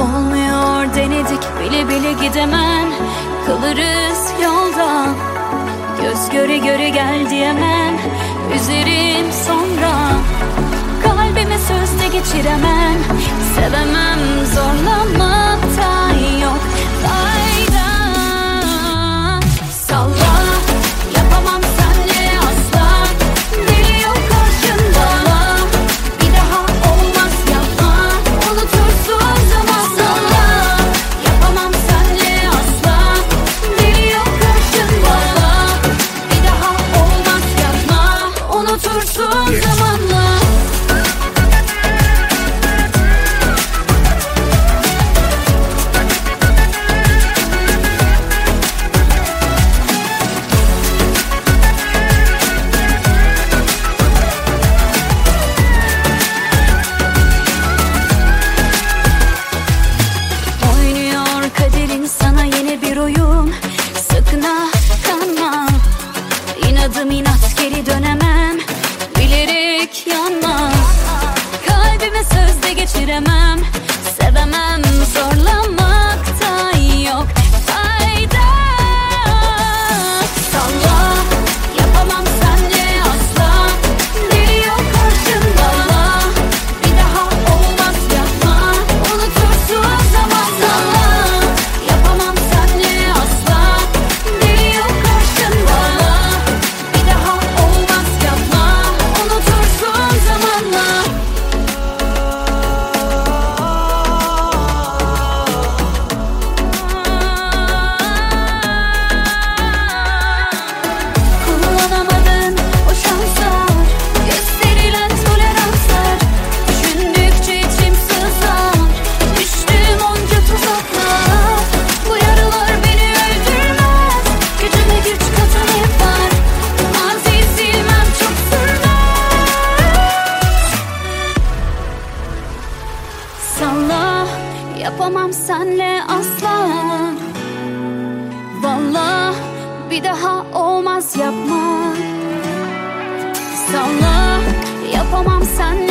Olmuyor denedik bile bile gidemem. Kalırız yolda. Göz göre göre gel diyemem. Üzerim sonra. Kalbime sözde geçiremem. Sevemem Oynadım inat geri dönemem. Bilerek yanmaz Kalbime sözde geçiremem. Yapamam senle asla. Valla bir daha olmaz yapma. Salla yapamam senle